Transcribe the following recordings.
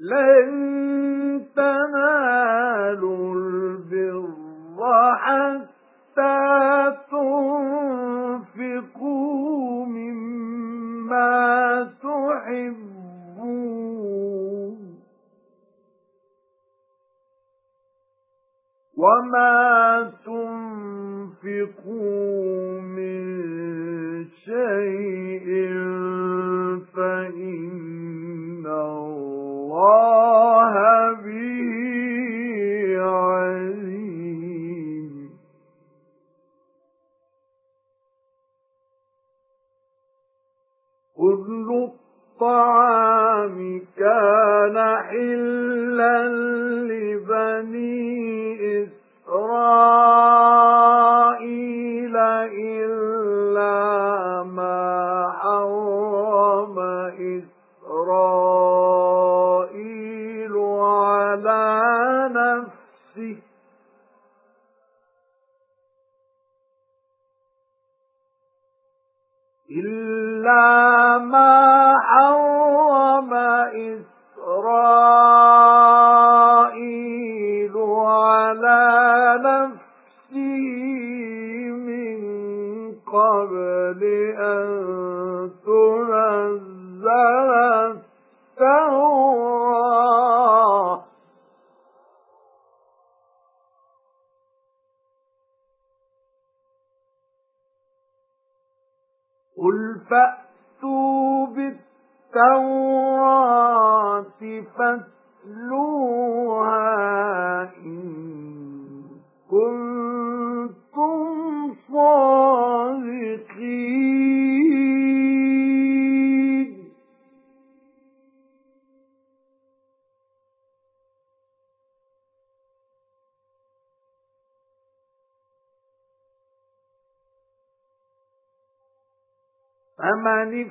لَن تَنَالُوا حَتَّى تُنفِقُوا مِمَّا تُحِبُّونَ. وَمَا تُنفِقُوا كُلُّ الطَّعَامِ كَانَ حِلًّا لِبَنِي إِسْرَائِيلَ إِلَّا مَا حَرَّمَ إِسْرَائِيلُ عَلَى نَفْسِهِ. إِلَّا مَا حَرَّمَ إِسْرَائِيلُ عَلَى نَفْسِهِ مِن قَبْلِ أَن تُنَزَّلَ التَّوْرَاةُ. قُلْ فَأْتُوا بِالتَّوْرَاةِ فَاتْلُوهَا إِن كُنتُمْ صَادِقِينَ. فَمَنِ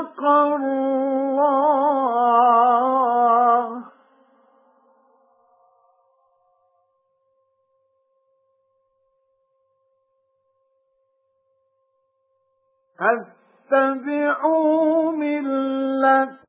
صَدَقَ اللَّهُ فَاتَّبِعُوا مِلَّةَ